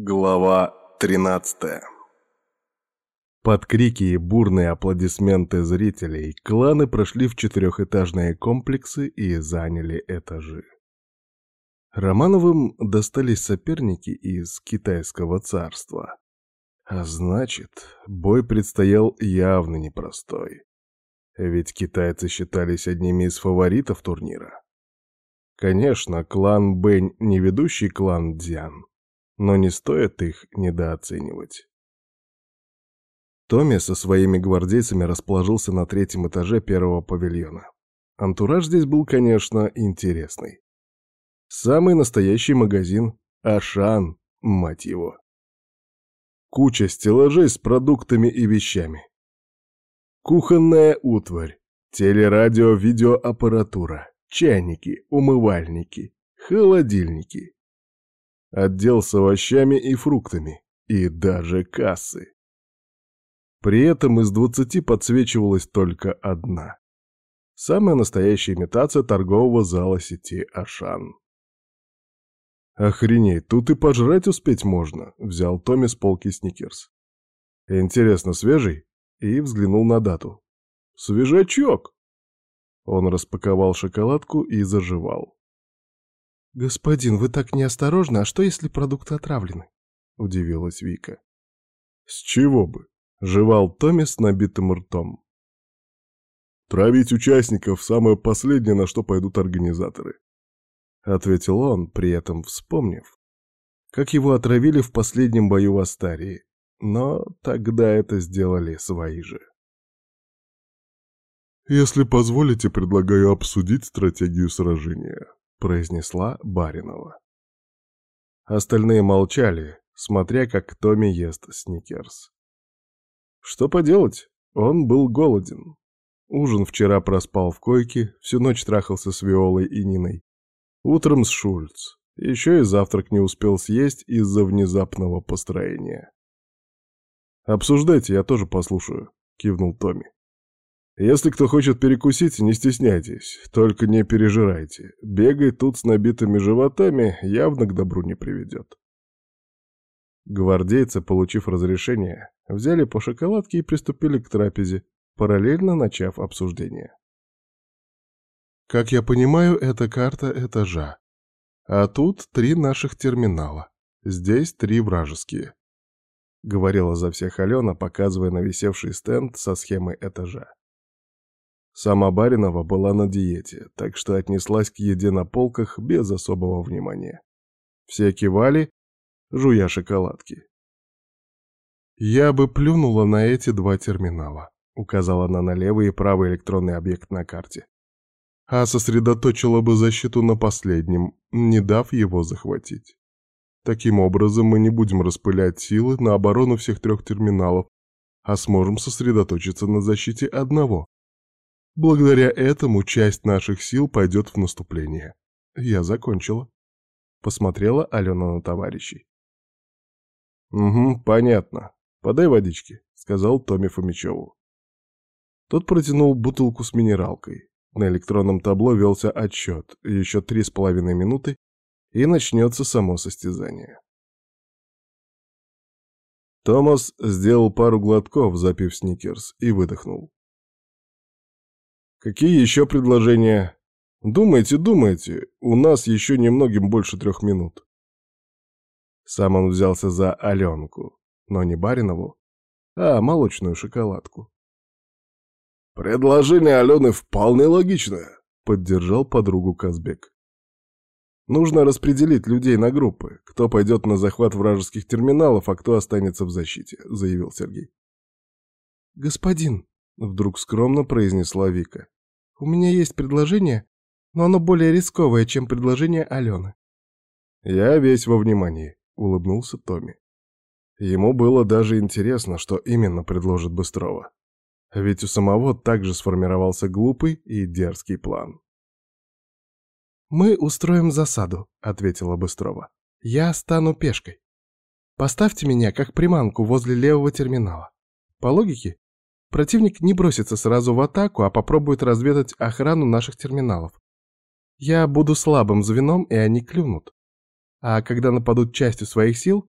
Глава 13 Под крики и бурные аплодисменты зрителей кланы прошли в четырехэтажные комплексы и заняли этажи. Романовым достались соперники из китайского царства. А значит, бой предстоял явно непростой. Ведь китайцы считались одними из фаворитов турнира. Конечно, клан Бэнь не ведущий клан Дзян, но не стоит их недооценивать. Томми со своими гвардейцами расположился на третьем этаже первого павильона. Антураж здесь был, конечно, интересный. Самый настоящий магазин Ашан, мать его. Куча стеллажей с продуктами и вещами. Кухонная утварь, телерадио-видеоаппаратура, чайники, умывальники, холодильники, отдел с овощами и фруктами, и даже кассы. При этом из двадцати подсвечивалась только одна. Самая настоящая имитация торгового зала сети «Ашан». «Охренеть, тут и пожрать успеть можно», — взял Томми с полки сникерс. «Интересно, свежий?» И взглянул на дату. «Свежачок!» Он распаковал шоколадку и заживал. «Господин, вы так неосторожны, а что, если продукты отравлены?» — удивилась Вика. «С чего бы?» — жевал Томми с набитым ртом. «Травить участников — самое последнее, на что пойдут организаторы», — ответил он, при этом вспомнив, как его отравили в последнем бою в Астарии, но тогда это сделали свои же. «Если позволите, предлагаю обсудить стратегию сражения», — произнесла Баринова. Остальные молчали, смотря как Томми ест сникерс. Что поделать, он был голоден. Ужин вчера проспал в койке, всю ночь трахался с Виолой и Ниной. Утром с Шульц. Еще и завтрак не успел съесть из-за внезапного построения. «Обсуждайте, я тоже послушаю», — кивнул Томми. Если кто хочет перекусить, не стесняйтесь, только не пережирайте. Бегать тут с набитыми животами явно к добру не приведет. Гвардейцы, получив разрешение, взяли по шоколадке и приступили к трапезе, параллельно начав обсуждение. Как я понимаю, это карта этажа. А тут три наших терминала. Здесь три вражеские. Говорила за всех Алена, показывая на висевший стенд со схемой этажа. Сама Баринова была на диете, так что отнеслась к еде на полках без особого внимания. Все кивали, жуя шоколадки. «Я бы плюнула на эти два терминала», — указала она на левый и правый электронный объект на карте. «А сосредоточила бы защиту на последнем, не дав его захватить. Таким образом мы не будем распылять силы на оборону всех трех терминалов, а сможем сосредоточиться на защите одного, Благодаря этому часть наших сил пойдет в наступление. Я закончила. Посмотрела Алена на товарищей. «Угу, понятно. Подай водички», — сказал Томми Фомичеву. Тот протянул бутылку с минералкой. На электронном табло велся отсчет. Еще три с половиной минуты, и начнется само состязание. Томас сделал пару глотков, запив сникерс, и выдохнул. Какие еще предложения? Думайте, думайте, у нас еще немногим больше трех минут. Сам он взялся за Аленку, но не Баринову, а молочную шоколадку. «Предложение Алены вполне логичное», — поддержал подругу Казбек. «Нужно распределить людей на группы, кто пойдет на захват вражеских терминалов, а кто останется в защите», — заявил Сергей. «Господин», Вдруг скромно произнесла Вика. «У меня есть предложение, но оно более рисковое, чем предложение Алены». «Я весь во внимании», — улыбнулся Томми. Ему было даже интересно, что именно предложит Быстрова. Ведь у самого также сформировался глупый и дерзкий план. «Мы устроим засаду», — ответила Быстрова. «Я стану пешкой. Поставьте меня как приманку возле левого терминала. По логике, Противник не бросится сразу в атаку, а попробует разведать охрану наших терминалов. Я буду слабым звеном, и они клюнут. А когда нападут частью своих сил,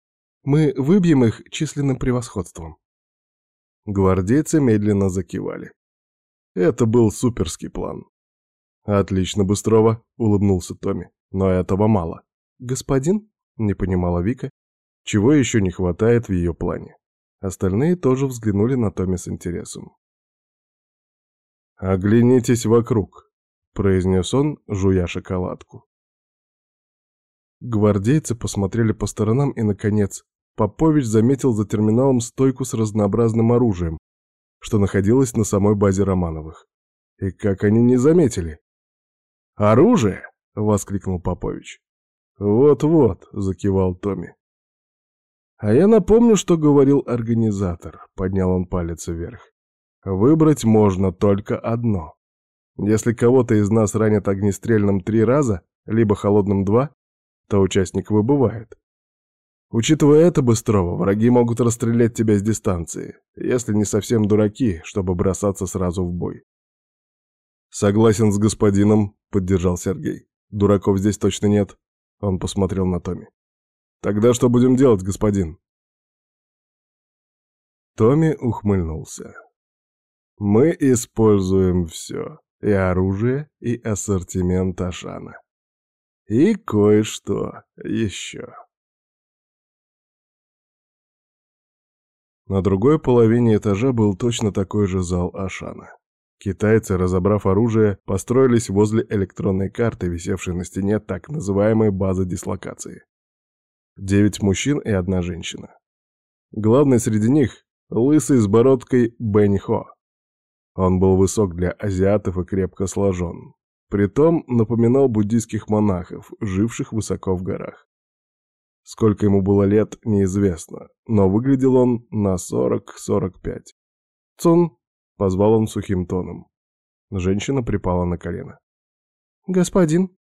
Мы выбьем их численным превосходством. Гвардейцы медленно закивали. Это был суперский план. «Отлично, Быстрова», — улыбнулся Томми. «Но этого мало». «Господин?» — не понимала Вика. Чего еще не хватает в ее плане? Остальные тоже взглянули на Томми с интересом. «Оглянитесь вокруг», — произнес он, жуя шоколадку. Гвардейцы посмотрели по сторонам и, наконец, Попович заметил за терминалом стойку с разнообразным оружием, что находилось на самой базе Романовых. И как они не заметили? «Оружие!» — воскликнул Попович. «Вот-вот», — закивал Томми. «А я напомню, что говорил организатор», — поднял он палец вверх. «Выбрать можно только одно. Если кого-то из нас ранят огнестрельным три раза, либо холодным два, то участник выбывает. Учитывая это, Быстрова, враги могут расстрелять тебя с дистанции, если не совсем дураки, чтобы бросаться сразу в бой. «Согласен с господином», — поддержал Сергей. «Дураков здесь точно нет». Он посмотрел на Томи. «Тогда что будем делать, господин?» Томми ухмыльнулся. «Мы используем все, и оружие, и ассортимент Ашана. И кое-что еще». На другой половине этажа был точно такой же зал Ашана. Китайцы, разобрав оружие, построились возле электронной карты, висевшей на стене так называемой базы дислокации. Девять мужчин и одна женщина. Главный среди них — лысый с бородкой Бэньхо. Он был высок для азиатов и крепко сложен. Притом напоминал буддийских монахов, живших высоко в горах. Сколько ему было лет, неизвестно, но выглядел он на 40-45. «Цун!» — позвал он сухим тоном. Женщина припала на колено. «Господин!»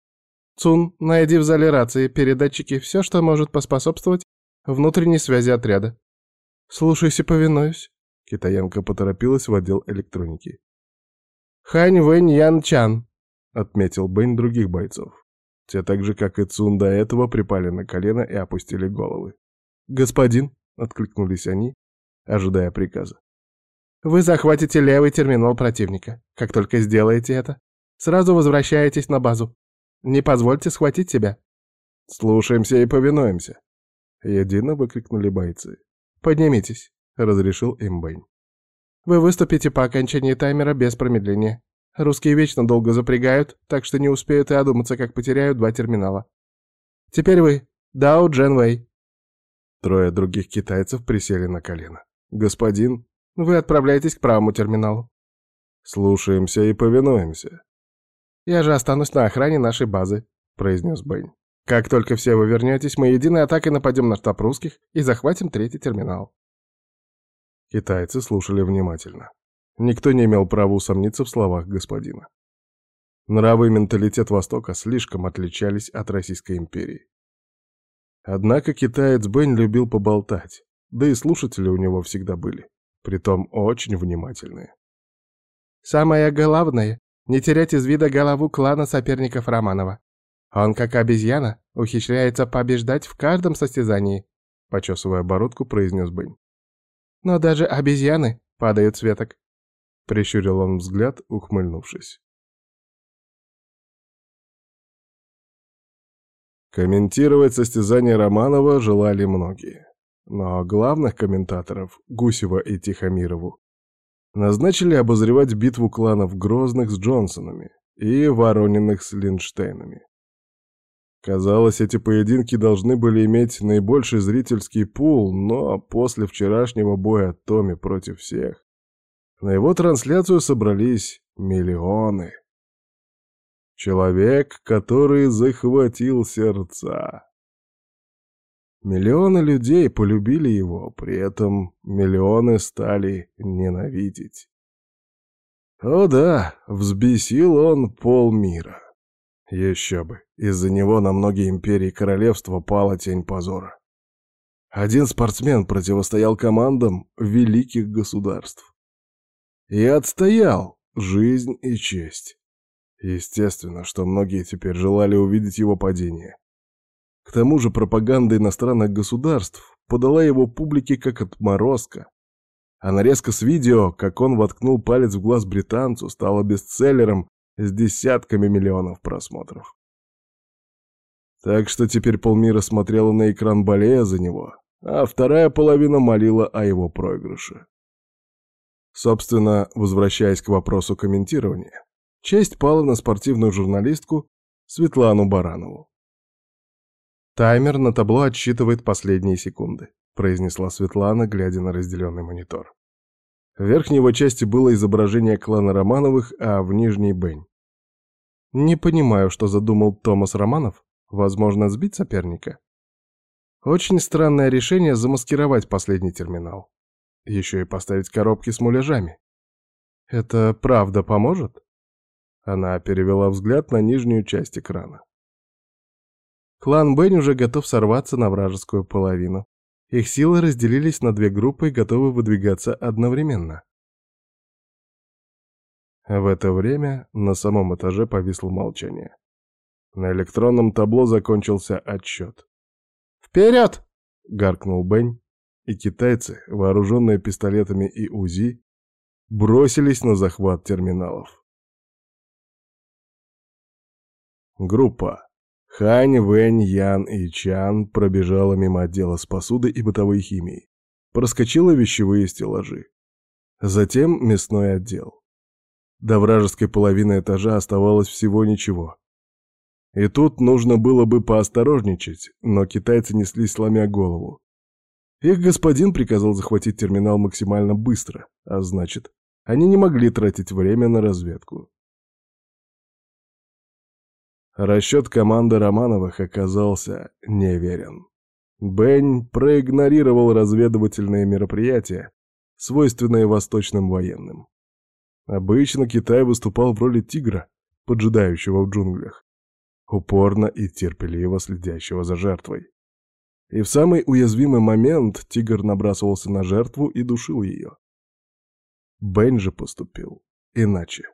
«Цун, найди в зале рации, передатчики, все, что может поспособствовать внутренней связи отряда». «Слушайся, повинуюсь». Китаянка поторопилась в отдел электроники. «Хань Вэнь Ян Чан», — отметил Бэнь других бойцов. Те так же, как и Цун до этого, припали на колено и опустили головы. «Господин!» — откликнулись они, ожидая приказа. «Вы захватите левый терминал противника. Как только сделаете это, сразу возвращаетесь на базу. Не позвольте схватить себя». «Слушаемся и повинуемся!» Едино выкрикнули бойцы. «Поднимитесь», — разрешил им Бэйн. «Вы выступите по окончании таймера без промедления. Русские вечно долго запрягают, так что не успеют и одуматься, как потеряют два терминала. Теперь вы, Дао Джен Вэй. Трое других китайцев присели на колено. Господин, вы отправляетесь к правому терминалу. Слушаемся и повинуемся. Я же останусь на охране нашей базы, произнес Бэйн. Как только все вы вернетесь, мы единой атакой нападем на штаб русских и захватим третий терминал. Китайцы слушали внимательно. Никто не имел права усомниться в словах господина. Нравы и менталитет Востока слишком отличались от Российской империи. Однако китаец Бэнь любил поболтать, да и слушатели у него всегда были, притом очень внимательные. «Самое главное — не терять из вида голову клана соперников Романова. Он, как обезьяна, ухищряется побеждать в каждом состязании», — почесывая бородку, произнес Бэнь. «Но даже обезьяны падают с веток. — прищурил он взгляд, ухмыльнувшись. Комментировать состязание Романова желали многие. Но главных комментаторов, Гусева и Тихомирову, назначили обозревать битву кланов Грозных с Джонсонами и Ворониных с Линштейнами. Казалось, эти поединки должны были иметь наибольший зрительский пул, но после вчерашнего боя Томми против всех на его трансляцию собрались миллионы. Человек, который захватил сердца. Миллионы людей полюбили его, при этом миллионы стали ненавидеть. О да, взбесил он полмира. Еще бы, из-за него на многие империи королевства пала тень позора. Один спортсмен противостоял командам великих государств. И отстоял жизнь и честь. Естественно, что многие теперь желали увидеть его падение. К тому же пропаганда иностранных государств подала его публике как отморозка. А нарезка с видео, как он воткнул палец в глаз британцу, стала бестселлером с десятками миллионов просмотров. Так что теперь полмира смотрела на экран болея за него, а вторая половина молила о его проигрыше. Собственно, возвращаясь к вопросу комментирования, честь пала на спортивную журналистку Светлану Баранову. «Таймер на табло отсчитывает последние секунды», — произнесла Светлана, глядя на разделенный монитор. В верхней его части было изображение клана Романовых, а в нижней — Бень. «Не понимаю, что задумал Томас Романов. Возможно, сбить соперника?» Очень странное решение замаскировать последний терминал. Еще и поставить коробки с муляжами. Это правда поможет? Она перевела взгляд на нижнюю часть экрана. Клан Бэнь уже готов сорваться на вражескую половину. Их силы разделились на две группы и готовы выдвигаться одновременно. В это время на самом этаже повисло молчание. На электронном табло закончился отсчет. «Вперед!» — гаркнул Бэнь, и китайцы, вооруженные пистолетами и УЗИ, бросились на захват терминалов. Группа Хань, Вэнь, Ян и Чан пробежала мимо отдела с посудой и бытовой химией, проскочила вещевые стеллажи. Затем мясной отдел. До вражеской половины этажа оставалось всего ничего. И тут нужно было бы поосторожничать, но китайцы неслись сломя голову. Их господин приказал захватить терминал максимально быстро, а значит, они не могли тратить время на разведку. Расчет команды Романовых оказался неверен. Бэнь проигнорировал разведывательные мероприятия, свойственные восточным военным. Обычно Китай выступал в роли тигра, поджидающего в джунглях, упорно и терпеливо следящего за жертвой. И в самый уязвимый момент тигр набрасывался на жертву и душил ее. Бен же поступил иначе.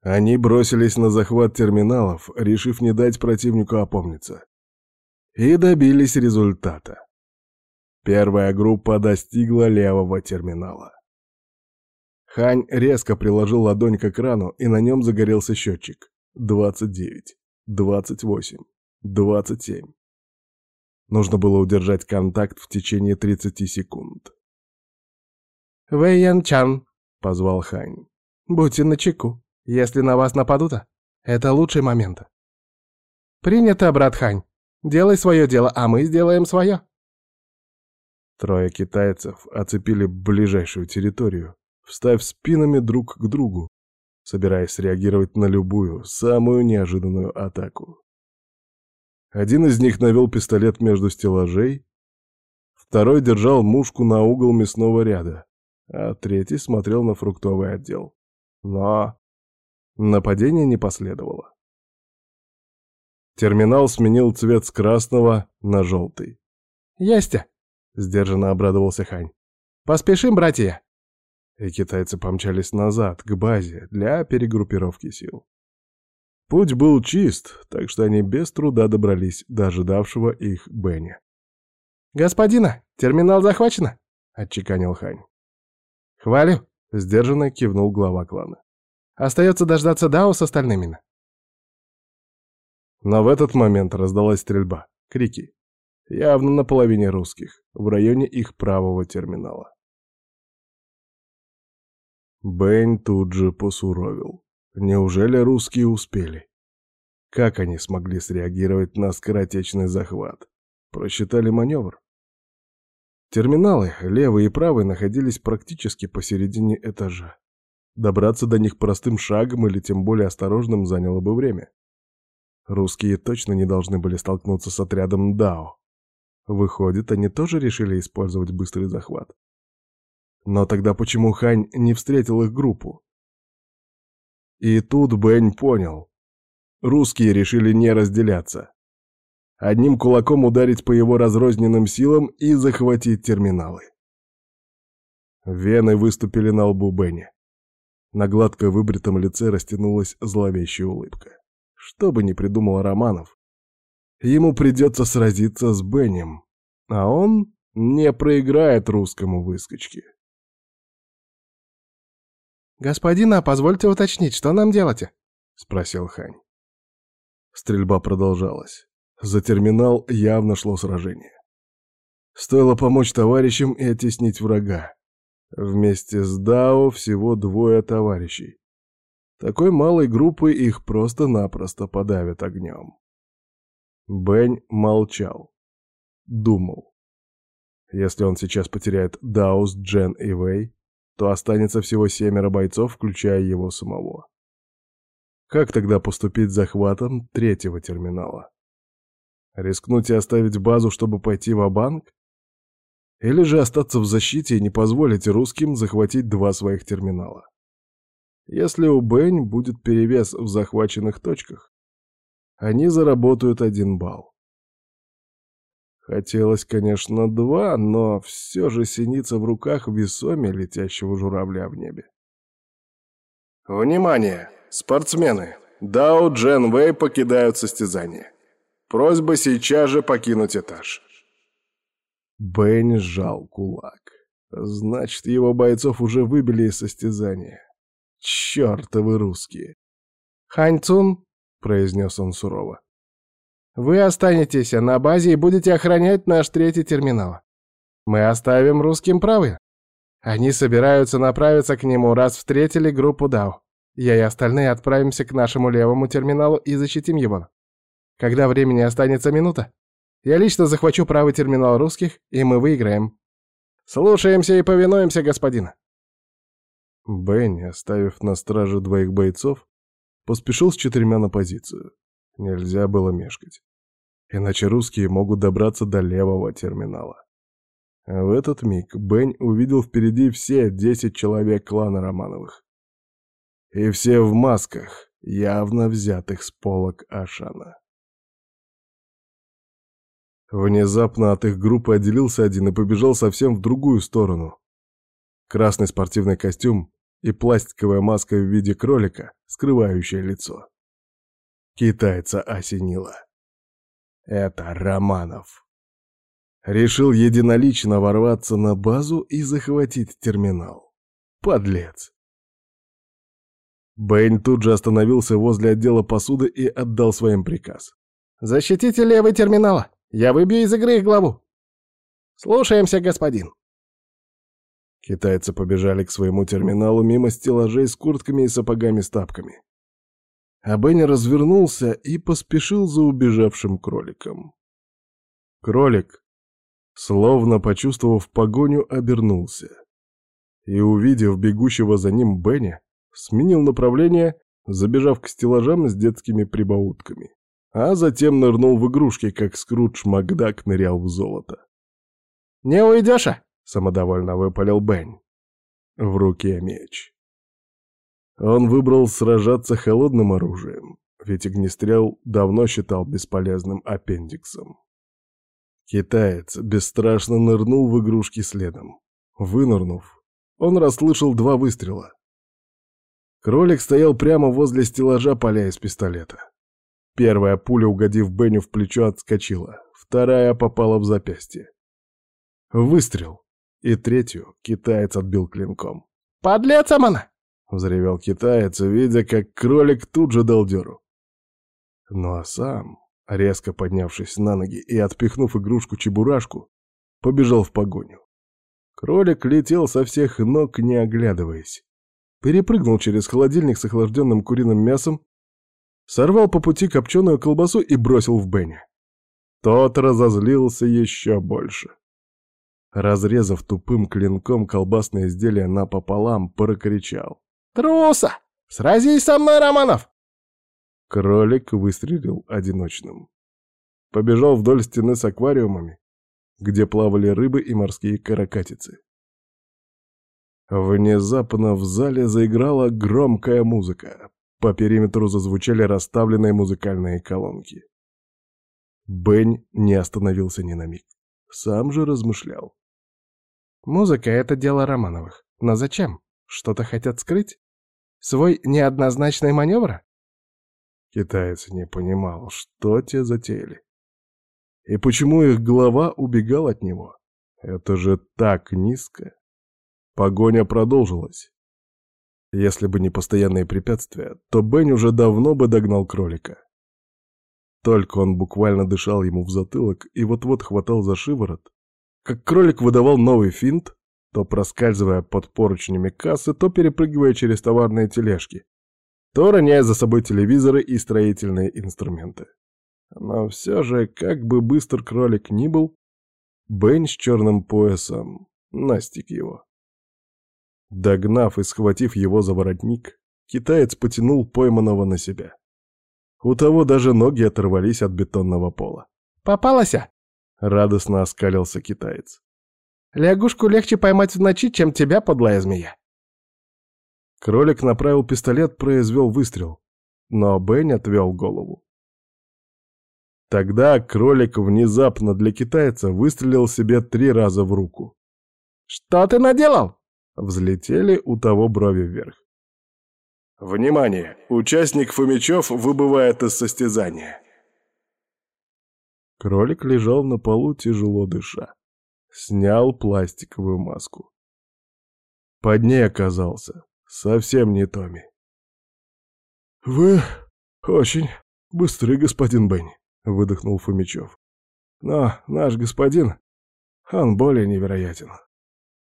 Они бросились на захват терминалов, решив не дать противнику опомниться. И добились результата. Первая группа достигла левого терминала. Хань резко приложил ладонь к экрану, и на нем загорелся счетчик. 29, 28, 27. Нужно было удержать контакт в течение 30 секунд. «Вэй Чан», — позвал Хань, — «будьте начеку. Если на вас нападут, это лучший момент». «Принято, брат Хань. Делай свое дело, а мы сделаем свое». Трое китайцев оцепили ближайшую территорию, встав спинами друг к другу, собираясь реагировать на любую, самую неожиданную атаку. Один из них навел пистолет между стеллажей, второй держал мушку на угол мясного ряда, а третий смотрел на фруктовый отдел. Но нападение не последовало. Терминал сменил цвет с красного на желтый. «Есть!» — сдержанно обрадовался Хань. «Поспешим, братья!» И китайцы помчались назад, к базе, для перегруппировки сил. Путь был чист, так что они без труда добрались до ожидавшего их Бенни. «Господина, терминал захвачено!» — отчеканил Хань. «Хвалю!» — сдержанно кивнул глава клана. «Остается дождаться Дао с остальными». Но в этот момент раздалась стрельба, крики. Явно на половине русских, в районе их правого терминала. Бэйн тут же посуровил. Неужели русские успели? Как они смогли среагировать на скоротечный захват? Просчитали маневр? Терминалы, левый и правый, находились практически посередине этажа. Добраться до них простым шагом или тем более осторожным заняло бы время. Русские точно не должны были столкнуться с отрядом Дао. Выходит, они тоже решили использовать быстрый захват. Но тогда почему Хань не встретил их группу? И тут Бэнь понял. Русские решили не разделяться. Одним кулаком ударить по его разрозненным силам и захватить терминалы. Вены выступили на лбу Бенни. На гладко выбритом лице растянулась зловещая улыбка. Что бы ни придумал Романов, ему придется сразиться с Беннем а он не проиграет русскому выскочке. «Господин, а позвольте уточнить, что нам делать?» — спросил Хань. Стрельба продолжалась. За терминал явно шло сражение. Стоило помочь товарищам и оттеснить врага. Вместе с Дао всего двое товарищей. Такой малой группы их просто-напросто подавят огнем. Бэнь молчал. Думал. Если он сейчас потеряет Даус, Джен и Вэй, то останется всего семеро бойцов, включая его самого. Как тогда поступить с захватом третьего терминала? Рискнуть и оставить базу, чтобы пойти в банк Или же остаться в защите и не позволить русским захватить два своих терминала? Если у Бэнь будет перевес в захваченных точках, они заработают один балл. Хотелось, конечно, два, но все же синица в руках весоме летящего журавля в небе. Внимание! Спортсмены! Дао Джен Вэй покидают состязание. Просьба сейчас же покинуть этаж. Бэнь сжал кулак. Значит, его бойцов уже выбили из состязания. Чёртовы русские. «Хань Цун», — произнес он сурово, вы останетесь на базе и будете охранять наш третий терминал. Мы оставим русским правы. Они собираются направиться к нему, раз встретили группу Дау. Я и остальные отправимся к нашему левому терминалу и защитим его. Когда времени останется минута, я лично захвачу правый терминал русских, и мы выиграем. Слушаемся и повинуемся, господин. Бенни, оставив на страже двоих бойцов, поспешил с четырьмя на позицию. Нельзя было мешкать иначе русские могут добраться до левого терминала. В этот миг Бень увидел впереди все десять человек клана Романовых. И все в масках, явно взятых с полок Ашана. Внезапно от их группы отделился один и побежал совсем в другую сторону. Красный спортивный костюм и пластиковая маска в виде кролика, скрывающая лицо. Китайца осенило. Это Романов. Решил единолично ворваться на базу и захватить терминал. Подлец. Бэйн тут же остановился возле отдела посуды и отдал своим приказ. «Защитите левый терминал. Я выбью из игры их главу!» «Слушаемся, господин!» Китайцы побежали к своему терминалу мимо стеллажей с куртками и сапогами с тапками а Бенни развернулся и поспешил за убежавшим кроликом. Кролик, словно почувствовав погоню, обернулся и, увидев бегущего за ним Бенни, сменил направление, забежав к стеллажам с детскими прибаутками, а затем нырнул в игрушки, как Скрудж Макдак нырял в золото. «Не уйдешь, а?» — самодовольно выпалил Бен. В руке меч. Он выбрал сражаться холодным оружием, ведь огнестрел давно считал бесполезным аппендиксом. Китаец бесстрашно нырнул в игрушки следом. Вынырнув, он расслышал два выстрела. Кролик стоял прямо возле стеллажа поля из пистолета. Первая пуля, угодив Беню в плечо, отскочила, вторая попала в запястье. Выстрел, и третью китаец отбил клинком. «Подлец, Амана!» — взревел китаец, видя, как кролик тут же дал дёру. Ну а сам, резко поднявшись на ноги и отпихнув игрушку-чебурашку, побежал в погоню. Кролик летел со всех ног, не оглядываясь. Перепрыгнул через холодильник с охлажденным куриным мясом, сорвал по пути копченую колбасу и бросил в Бенни. Тот разозлился еще больше. Разрезав тупым клинком колбасное изделие напополам, прокричал. «Труса! Сразись со мной, Романов!» Кролик выстрелил одиночным. Побежал вдоль стены с аквариумами, где плавали рыбы и морские каракатицы. Внезапно в зале заиграла громкая музыка. По периметру зазвучали расставленные музыкальные колонки. Бень не остановился ни на миг. Сам же размышлял. «Музыка — это дело Романовых. Но зачем? Что-то хотят скрыть?» Свой неоднозначный маневр? Китаец не понимал, что те затеяли. И почему их голова убегал от него? Это же так низко. Погоня продолжилась. Если бы не постоянные препятствия, то Бен уже давно бы догнал кролика. Только он буквально дышал ему в затылок и вот-вот хватал за шиворот, как кролик выдавал новый финт, то проскальзывая под поручнями кассы, то перепрыгивая через товарные тележки, то роняя за собой телевизоры и строительные инструменты. Но все же, как бы быстр кролик ни был, Бен с черным поясом настиг его. Догнав и схватив его за воротник, китаец потянул пойманного на себя. У того даже ноги оторвались от бетонного пола. «Попалася!» — радостно оскалился китаец. «Лягушку легче поймать в ночи, чем тебя, подлая змея!» Кролик направил пистолет, произвел выстрел, но Бен отвел голову. Тогда кролик внезапно для китайца выстрелил себе три раза в руку. «Что ты наделал?» Взлетели у того брови вверх. «Внимание! Участник Фомичев выбывает из состязания!» Кролик лежал на полу, тяжело дыша. Снял пластиковую маску. Под ней оказался совсем не Томми. «Вы очень быстрый, господин Бенни», — выдохнул Фомичев. «Но наш господин, он более невероятен.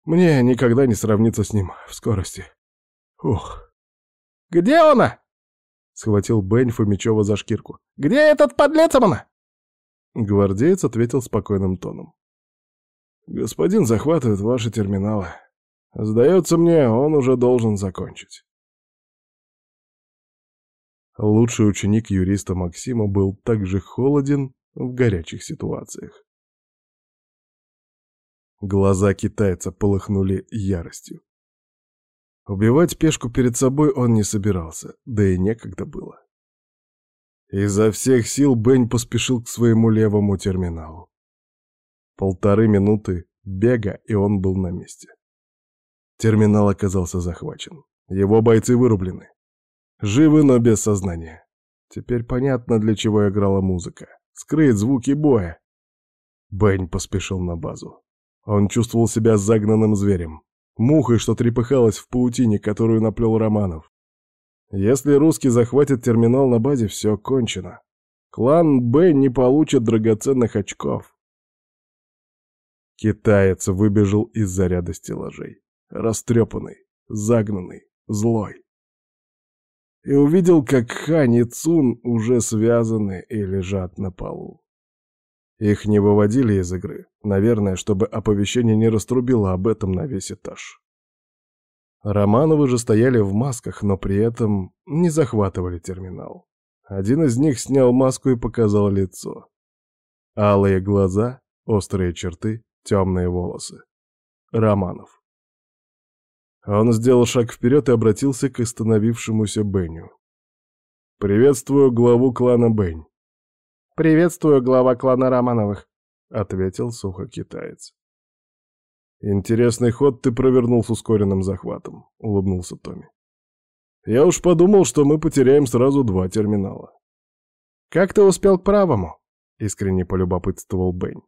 Мне никогда не сравниться с ним в скорости. Ух!» «Где она?» — схватил Бень Фомичева за шкирку. «Где этот подлец она?» Гвардеец ответил спокойным тоном. «Господин захватывает ваши терминалы. Сдается мне, он уже должен закончить». Лучший ученик юриста Максима был также холоден в горячих ситуациях. Глаза китайца полыхнули яростью. Убивать пешку перед собой он не собирался, да и некогда было. Изо всех сил Бень поспешил к своему левому терминалу. Полторы минуты бега, и он был на месте. Терминал оказался захвачен. Его бойцы вырублены. Живы, но без сознания. Теперь понятно, для чего играла музыка. Скрыть звуки боя. Бень поспешил на базу. Он чувствовал себя загнанным зверем. Мухой, что трепыхалась в паутине, которую наплел Романов. Если русский захватит терминал на базе, все кончено. Клан Б не получит драгоценных очков. Китаец выбежал из заряда стеллажей. Растрепанный, загнанный, злой. И увидел, как Хань и Цун уже связаны и лежат на полу. Их не выводили из игры, наверное, чтобы оповещение не раструбило об этом на весь этаж. Романовы же стояли в масках, но при этом не захватывали терминал. Один из них снял маску и показал лицо. Алые глаза, острые черты, темные волосы. Романов. Он сделал шаг вперед и обратился к остановившемуся Беню. «Приветствую главу клана Бень». «Приветствую, глава клана Романовых», — ответил сухо китаец. «Интересный ход ты провернул с ускоренным захватом», — улыбнулся Томми. «Я уж подумал, что мы потеряем сразу два терминала». «Как ты успел к правому?» — искренне полюбопытствовал Бень.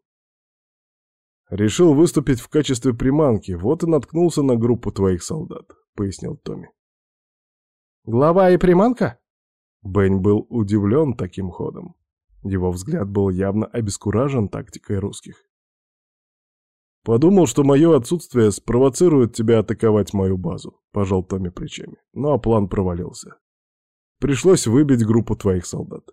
«Решил выступить в качестве приманки, вот и наткнулся на группу твоих солдат», — пояснил Томми. «Глава и приманка?» Бень был удивлен таким ходом. Его взгляд был явно обескуражен тактикой русских. «Подумал, что мое отсутствие спровоцирует тебя атаковать мою базу», — пожал Томми плечами. Ну а план провалился. Пришлось выбить группу твоих солдат.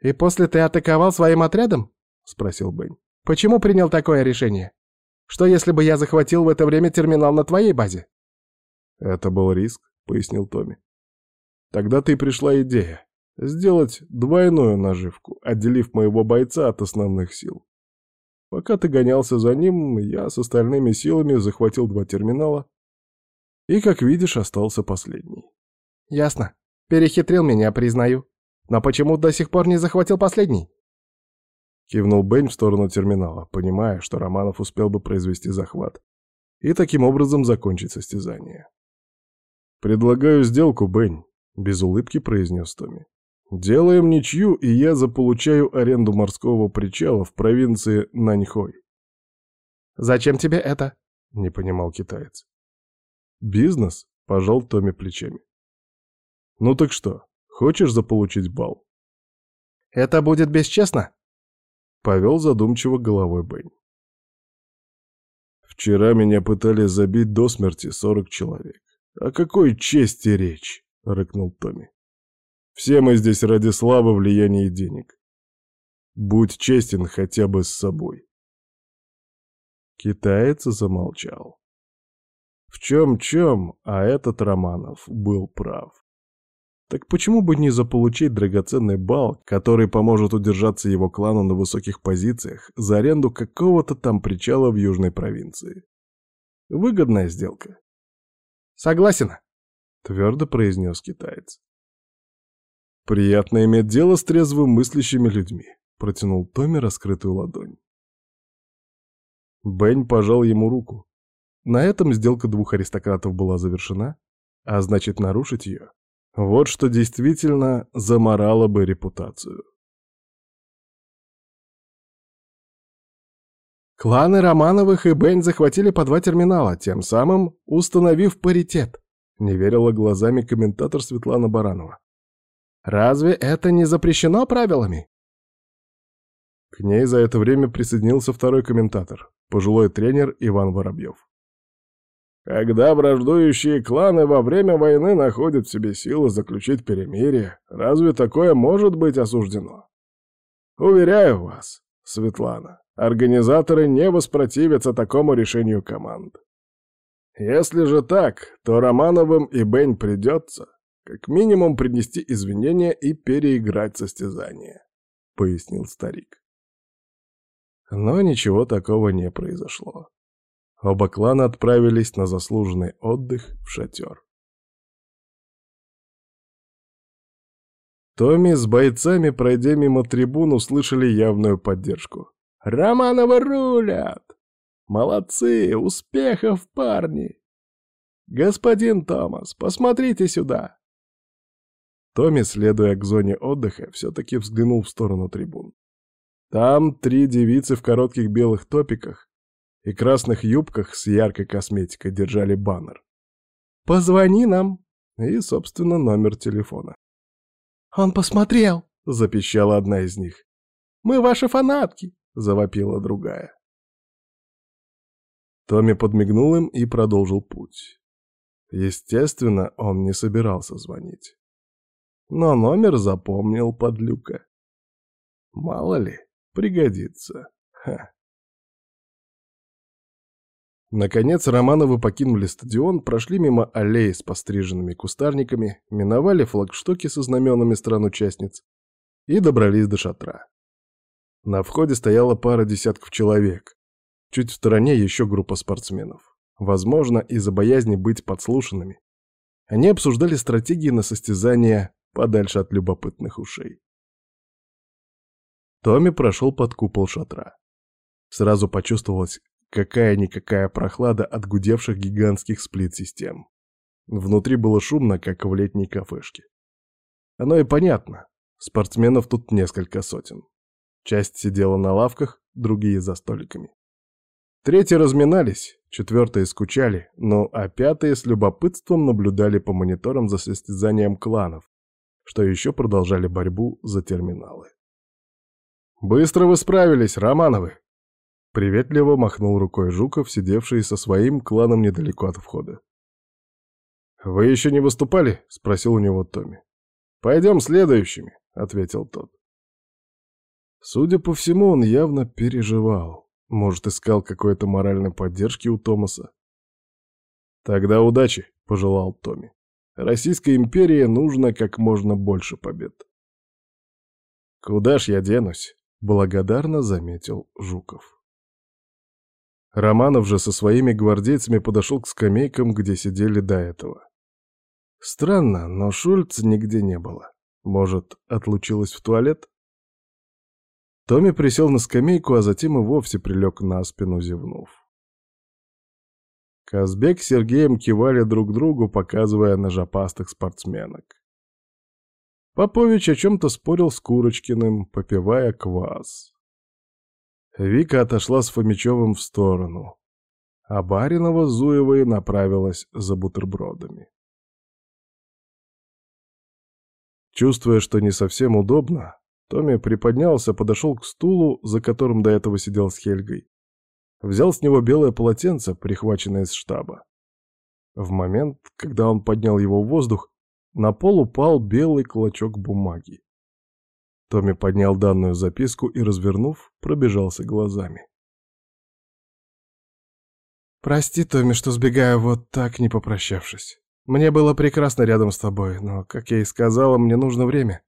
«И после ты атаковал своим отрядом?» — спросил Бен. «Почему принял такое решение? Что если бы я захватил в это время терминал на твоей базе?» «Это был риск», — пояснил Томми. «Тогда ты пришла идея. Сделать двойную наживку, отделив моего бойца от основных сил. Пока ты гонялся за ним, я с остальными силами захватил два терминала и, как видишь, остался последний. Ясно. Перехитрил меня, признаю. Но почему до сих пор не захватил последний? Кивнул Бень в сторону терминала, понимая, что Романов успел бы произвести захват и таким образом закончить состязание. «Предлагаю сделку, Бень», — без улыбки произнес Томми. Делаем ничью, и я заполучаю аренду морского причала в провинции Наньхой. «Зачем тебе это?» — не понимал китаец. «Бизнес?» — пожал Томми плечами. «Ну так что, хочешь заполучить бал?» «Это будет бесчестно?» — повел задумчиво головой Бэнь. «Вчера меня пытались забить до смерти сорок человек. О какой чести речь?» — рыкнул Томми. «Все мы здесь ради славы, влияния и денег. Будь честен хотя бы с собой». Китаец замолчал. В чем-чем, а этот Романов был прав. Так почему бы не заполучить драгоценный бал, который поможет удержаться его клану на высоких позициях за аренду какого-то там причала в южной провинции? Выгодная сделка. Согласен, твердо произнес китаец. Приятно иметь дело с трезвым мыслящими людьми, протянул Томми раскрытую ладонь. Бэнь пожал ему руку, на этом сделка двух аристократов была завершена, а значит нарушить ее — вот что действительно заморало бы репутацию. Кланы Романовых и Бэнь захватили по два терминала, тем самым установив паритет, не верила глазами комментатор Светлана Баранова. Разве это не запрещено правилами? К ней за это время присоединился второй комментатор, пожилой тренер Иван Воробьев. Когда враждующие кланы во время войны находят в себе силы заключить перемирие, разве такое может быть осуждено? Уверяю вас, Светлана, организаторы не воспротивятся такому решению команд. Если же так, то Романовым и Бень придется, как минимум, принести извинения и переиграть состязание, — пояснил старик. Но ничего такого не произошло. Оба клана отправились на заслуженный отдых в шатер. Томми с бойцами, пройдя мимо трибун, услышали явную поддержку. «Романовы рулят! Молодцы! Успехов, парни! Господин Томас, посмотрите сюда!» Томми, следуя к зоне отдыха, все-таки взглянул в сторону трибун. Там три девицы в коротких белых топиках и красных юбках с яркой косметикой держали баннер. «Позвони нам!» и, собственно, номер телефона. «Он посмотрел!» — запищала одна из них. «Мы ваши фанатки!» — завопила другая. Томми подмигнул им и продолжил путь. Естественно, он не собирался звонить. Но номер запомнил подлюка. Мало ли, пригодится. Ха. Наконец Романовы покинули стадион, прошли мимо аллеи с постриженными кустарниками, миновали флагштоки со знаменами стран-участниц и добрались до шатра. На входе стояла пара десятков человек. Чуть в стороне еще группа спортсменов. Возможно, из-за боязни быть подслушанными. Они обсуждали стратегии на состязание подальше от любопытных ушей. Томми прошел под купол шатра. Сразу почувствовалось, Какая-никакая прохлада от гудевших гигантских сплит-систем. Внутри было шумно, как в летней кафешке. Оно и понятно. Спортсменов тут несколько сотен. Часть сидела на лавках, другие за столиками. Третьи разминались, четвертые скучали, ну а пятые с любопытством наблюдали по мониторам за состязанием кланов, что еще продолжали борьбу за терминалы. «Быстро вы справились, Романовы!» Приветливо махнул рукой Жуков, сидевший со своим кланом недалеко от входа. «Вы еще не выступали?» — спросил у него Томми. «Пойдем следующими», — ответил тот. Судя по всему, он явно переживал. Может, искал какой-то моральной поддержки у Томаса. «Тогда удачи», — пожелал Томми. «Российской империи нужно как можно больше побед». «Куда ж я денусь?» — благодарно заметил Жуков. Романов же со своими гвардейцами подошел к скамейкам, где сидели до этого. Странно, но Шульца нигде не было. Может, отлучилась в туалет? Томми присел на скамейку, а затем и вовсе прилег на спину, зевнув. Казбек с Сергеем кивали друг другу, показывая ножопастых спортсменок. Попович о чем-то спорил с Курочкиным, попивая квас. Вика отошла с Фомичевым в сторону, а Баринова с Зуевой направилась за бутербродами. Чувствуя, что не совсем удобно, Томми приподнялся, подошел к стулу, за которым до этого сидел с Хельгой. Взял с него белое полотенце, прихваченное из штаба. В момент, когда он поднял его в воздух, на пол упал белый клочок бумаги. Томми поднял данную записку и, развернув, пробежался глазами. «Прости, Томми, что сбегаю вот так, не попрощавшись. Мне было прекрасно рядом с тобой, но, как я и сказала, мне нужно время.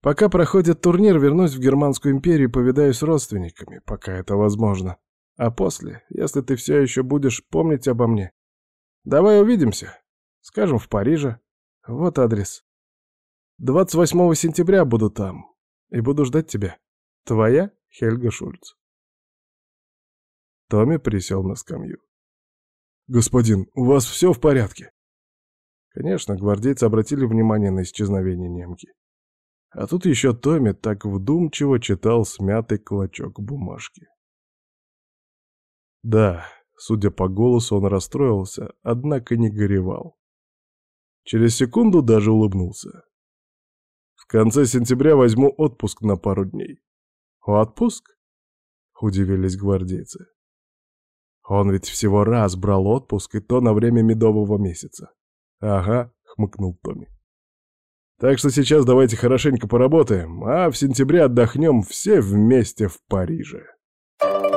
Пока проходит турнир, вернусь в Германскую империю и повидаюсь с родственниками, пока это возможно. А после, если ты все еще будешь помнить обо мне, давай увидимся. Скажем, в Париже. Вот адрес. 28 сентября буду там и буду ждать тебя. Твоя Хельга Шульц. Томми присел на скамью. «Господин, у вас все в порядке?» Конечно, гвардейцы обратили внимание на исчезновение немки. А тут еще Томми так вдумчиво читал смятый клочок бумажки. Да, судя по голосу, он расстроился, однако не горевал. Через секунду даже улыбнулся. В конце сентября возьму отпуск на пару дней. Отпуск? Удивились гвардейцы. Он ведь всего раз брал отпуск, и то на время медового месяца. Ага, хмыкнул Томми. Так что сейчас давайте хорошенько поработаем, а в сентябре отдохнем все вместе в Париже. Thank you.